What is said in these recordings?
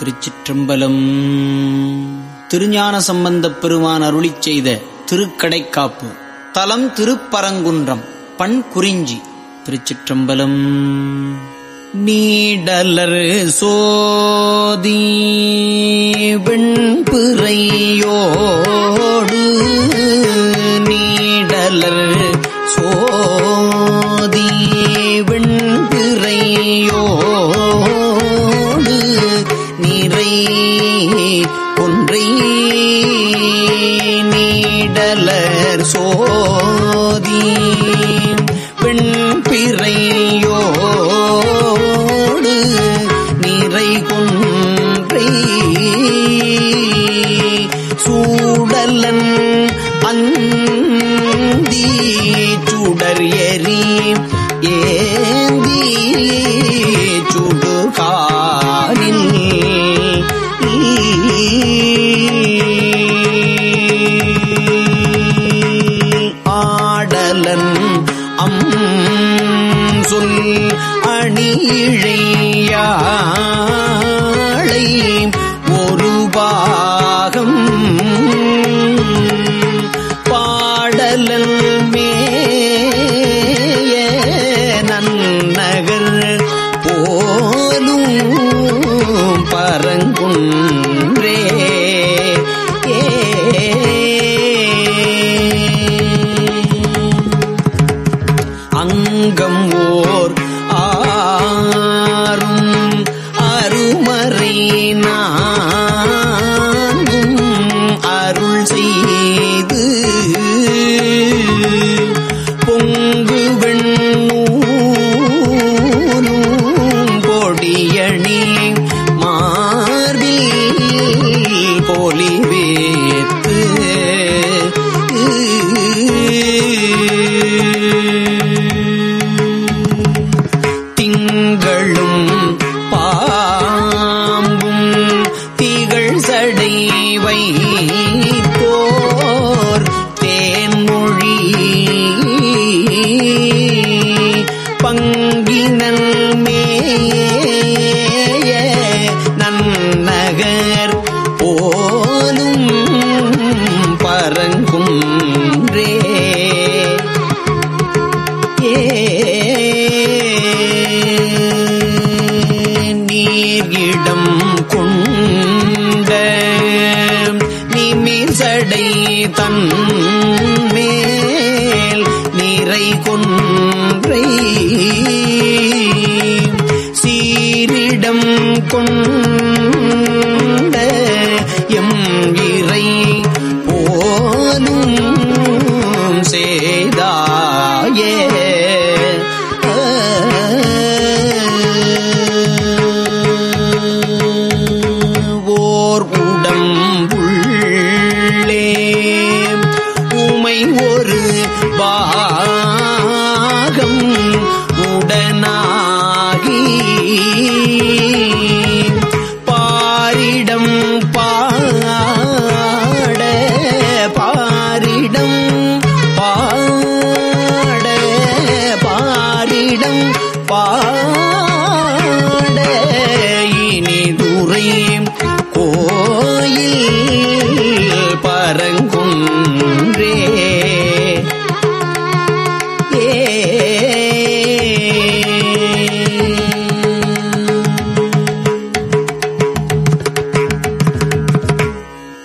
திருச்சிற்றம்பலம். திருஞான சம்பந்தப் பெருமான் அருளிச் செய்த திருக்கடைக்காப்பு. தலம் திருப்பரங்குன்றம் பண் குறிஞ்சி திருச்சிற்றம்பலம். நீடலர் சோதி வெண்பிறையோடு நீடலர் அணிழையாளை ஒரு பாகம் பாடலன் மேய நன்னகர் போலும் பரங்குன் கொண்ட எம் இறை போனும் சேதாயே. ஓர் உடம்புள்ளே உமை ஒரு பாகம்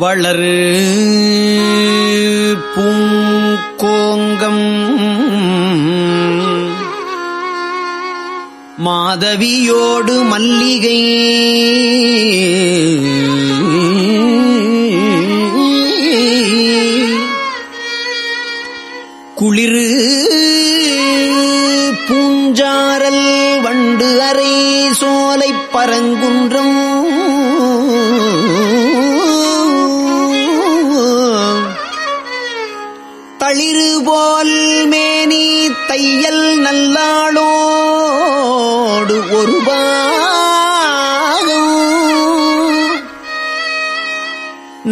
வளரு. பூங்கோங்கம். மாதவியோடு மல்லிகை. குளிரு. பூஞ்சாரல் வண்டு அறை சோலை பரங்குன்றம்.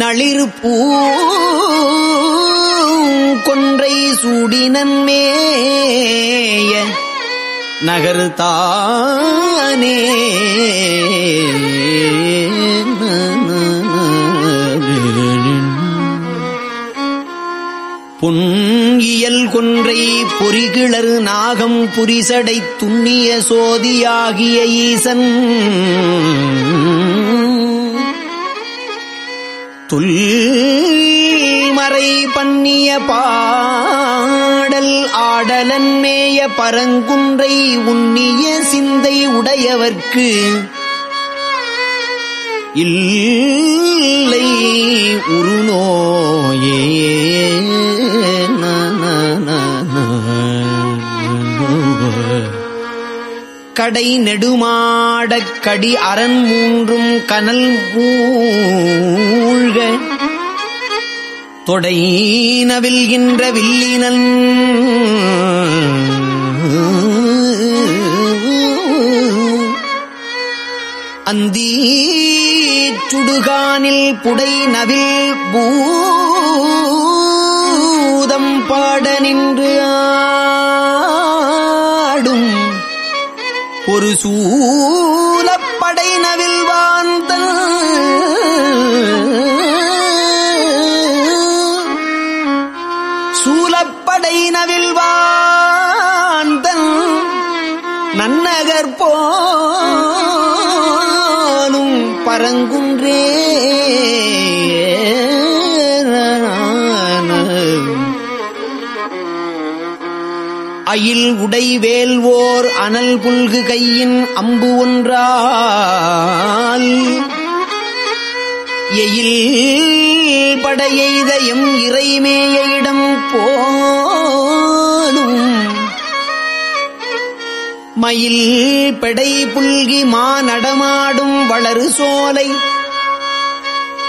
நளிர் பூங்கொன்றை சூடினன்மேய நகர்தானே பொன்கியல் கொன்றை பொறிகிளர் நாகம் புரிசடை துண்ணிய சோதியாகிய ஈசன். துல் மறை பண்ணிய பாடல் ஆடலன் மேய பரங்குன்றை உண்ணிய சிந்தை உடையவர்க்கு இல்லை உருநோயே. கடை நெடுமாடக் கடி அரண் மூன்றும் கனல் மூழ்க தொடை நவில்கின்ற வில்லினன் அந்தி சுடுகானில் புடை நவில் பூதம் பாட நின்று ஆ ஒரு சூலப்படை நவில் வாழ்ந்தன் அயில் உடை வேல்வோர் அனல் புல்கு கையின் அம்பு ஒன்றால். எயில் படையெய்தயம் இறைமேய இடம் போலும். மயில் பெடை புல்கி மா நடமாடும் வளரு சோலை.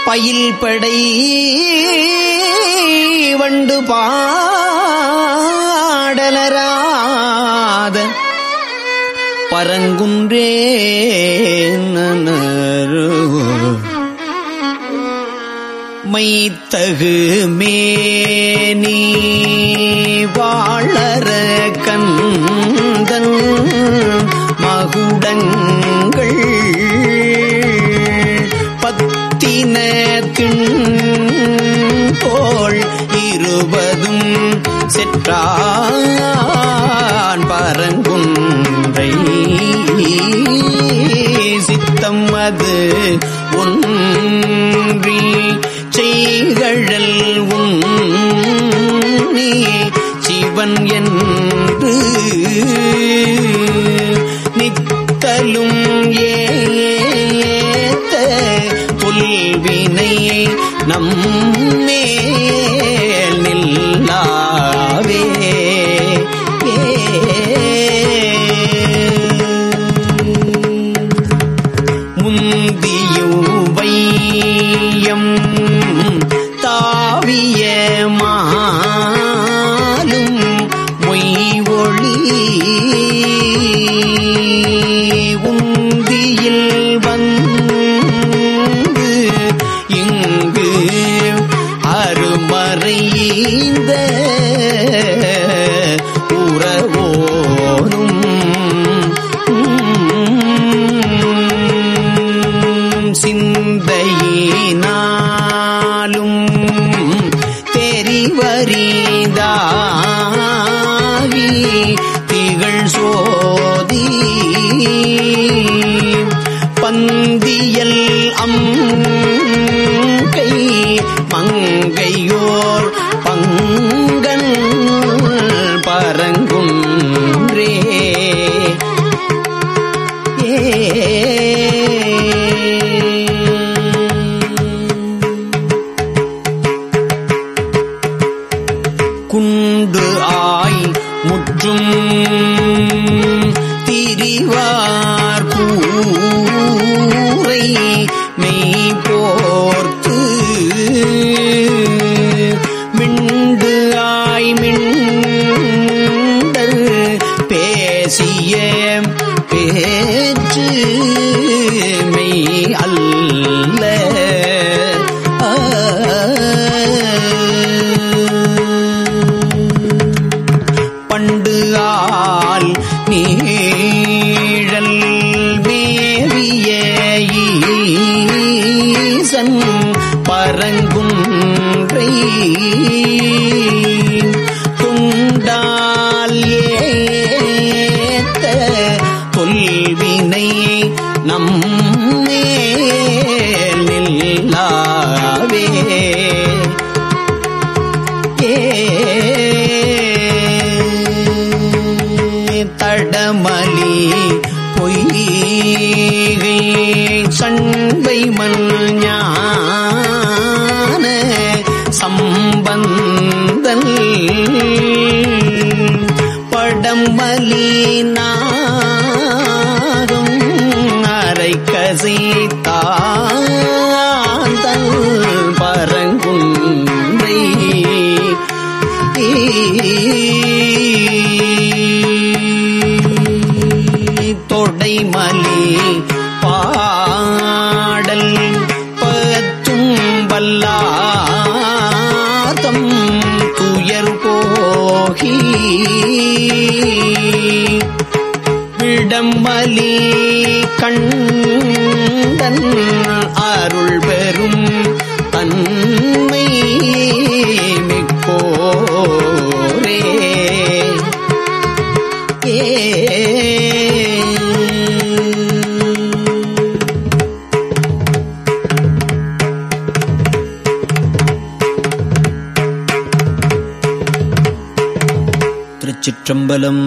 பயில் படை வண்டு பாடலராத பரங்குன்றே நனரு மைத்தகு மேனி வாழற கந்தன் மகுடங்கள் பத்தின கிண் செற்றான் பரங்குன்றை. சித்தம் அது ஒன்றி செய்கழல் உன்னி சிவன் என்று நித்தலும் ஏத்த புல்வினையை நம்மேல் நில்லா yeah. கொண்டு ஆள் நீழல் மேவிய ஈசன் பரங்குன்றை அரை பரங்குன்றை. தொடைமலி பாடல் பத்தும் வல்லாதம் துயர் போகி. விடம்பலி கண்டன் அருள் பெறும் தன்மை மிக்கோரே திருச்சிற்றம்பலம்